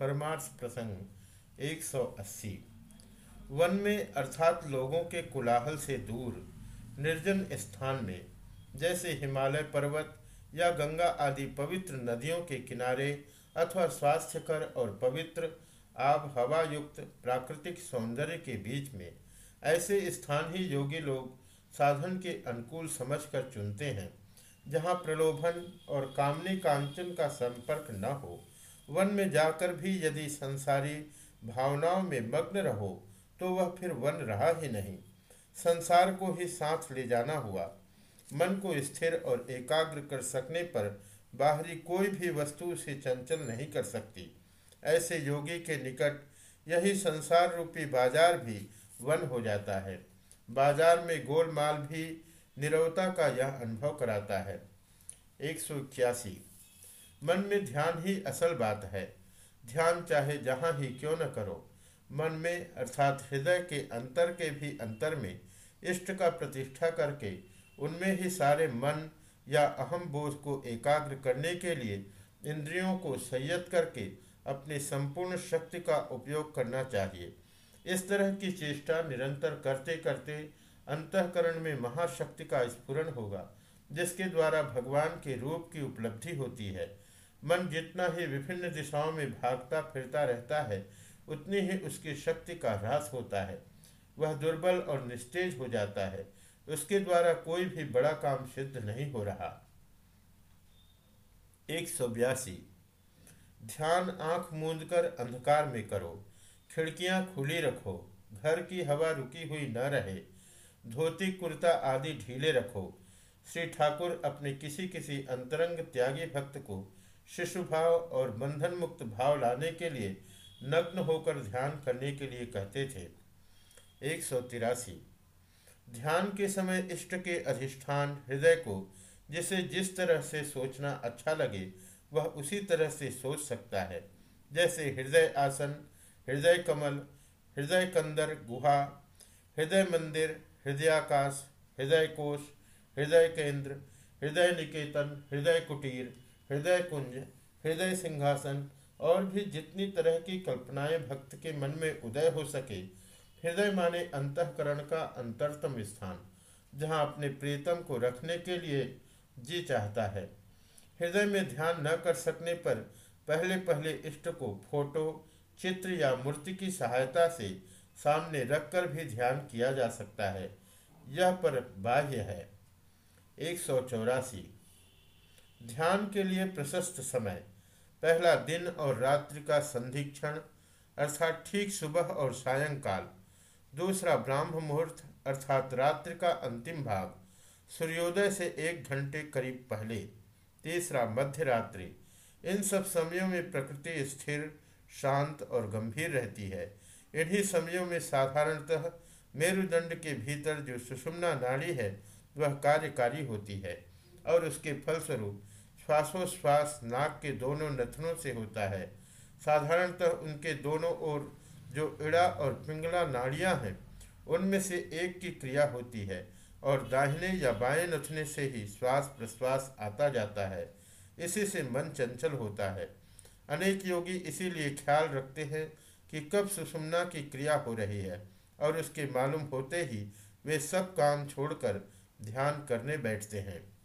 परमार्थ प्रसंग 180 वन में अर्थात लोगों के कुलाहल से दूर, निर्जन स्थान में, जैसे हिमालय पर्वत या गंगा आदि पवित्र नदियों के किनारे अथवा स्वास्थ्यकर और पवित्र, आब हवा युक्त प्राकृतिक सौंदर्य के बीच में, ऐसे स्थान ही योगी लोग साधन के अनुकूल समझकर चुनते हैं, जहाँ प्रलोभन और कामनी कांचन का संपर्क न हो वन में जाकर भी यदि संसारी भावनाओं में मग्न रहो तो वह फिर वन रहा ही नहीं। संसार को ही साथ ले जाना हुआ। मन को स्थिर और एकाग्र कर सकने पर बाहरी कोई भी वस्तु से चंचल नहीं कर सकती। ऐसे योगी के निकट यही संसार रूपी बाज़ार भी वन हो जाता है। बाज़ार में गोलमाल भी निरवता का यह अनुभव कराता है। एक सौ इक्यासी। मन में ध्यान ही असल बात है। ध्यान चाहे जहाँ ही क्यों न करो। मन में, अर्थात हृदय के अंतर के भी अंतर में, इष्ट का प्रतिष्ठा करके, उनमें ही सारे मन या अहम बोध को एकाग्र करने के लिए इंद्रियों को संयत करके अपनी संपूर्ण शक्ति का उपयोग करना चाहिए। इस तरह की चेष्टा निरंतर करते करते अंतकरण में महाशक्ति का स्फुरन होगा, जिसके द्वारा भगवान के रूप की उपलब्धि होती है। मन जितना ही विभिन्न दिशाओं में भागता, फिरता रहता है, उतनी ही उसकी शक्ति का ह्रास होता है। वह दुर्बल और निस्तेज हो जाता है। उसके द्वारा कोई भी बड़ा काम सिद्ध नहीं हो रहा। एक सौ बयासी। ध्यान आँख मूंद कर अंधकार में करो। खिड़कियाँ खुली रखो। घर की हवा रुकी हुई न रहे। धोती, कुर्ता आदि ढीले रखो। श्री ठाकुर अपने किसी किसी अंतरंग त्यागी भक्त को शिशु भाव और बंधन मुक्त भाव लाने के लिए नग्न होकर ध्यान करने के लिए कहते थे। एक सौ तिरासी। ध्यान के समय इष्ट के अधिष्ठान हृदय को जिसे जिस तरह से सोचना अच्छा लगे, वह उसी तरह से सोच सकता है। जैसे हृदय आसन, हृदय कमल, हृदय कंदर, गुहा, हृदय मंदिर, हृदयाकाश, हृदय कोश हृदय केंद्र, हृदय निकेतन, हृदय कुटीर हृदय कुंज, हृदय सिंहासन और भी जितनी तरह की कल्पनाएँ भक्त के मन में उदय हो सके, हृदय माने अंतकरण का अंतरतम स्थान, जहाँ अपने प्रीतम को रखने के लिए जी चाहता है। हृदय में ध्यान न कर सकने पर पहले पहले इष्ट को फ़ोटो, चित्र या मूर्ति की सहायता से सामने रखकर भी ध्यान किया जा सकता है। यह पर बाह्य है। एक सौ चौरासी ध्यान के लिए प्रशस्त समय, पहला दिन और रात्रि का संधिक्षण, अर्थात ठीक सुबह और सायंकाल। दूसरा ब्राह्म मुहूर्त, अर्थात रात्रि का अंतिम भाग, सूर्योदय से एक घंटे करीब पहले। तीसरा मध्य रात्रि इन सब समयों में प्रकृति स्थिर, शांत और गंभीर रहती है। इन्हीं समयों में साधारणतः मेरुदंड के भीतर जो सुषुम्ना नाड़ी है, वह कार्यकारी होती है और उसके फलस्वरूप श्वासोश्वास नाक के दोनों नथनों से होता है। साधारणतः उनके दोनों ओर जो इड़ा और पिंगला नाड़ियाँ हैं, उनमें से एक की क्रिया होती है और दाहिने या बाएँ नथने से ही श्वास प्रश्वास आता जाता है। इसी से मन चंचल होता है। अनेक योगी इसीलिए ख्याल रखते हैं कि कब सुषुम्ना की क्रिया हो रही है और उसके मालूम होते ही वे सब काम छोड़कर ध्यान करने बैठते हैं।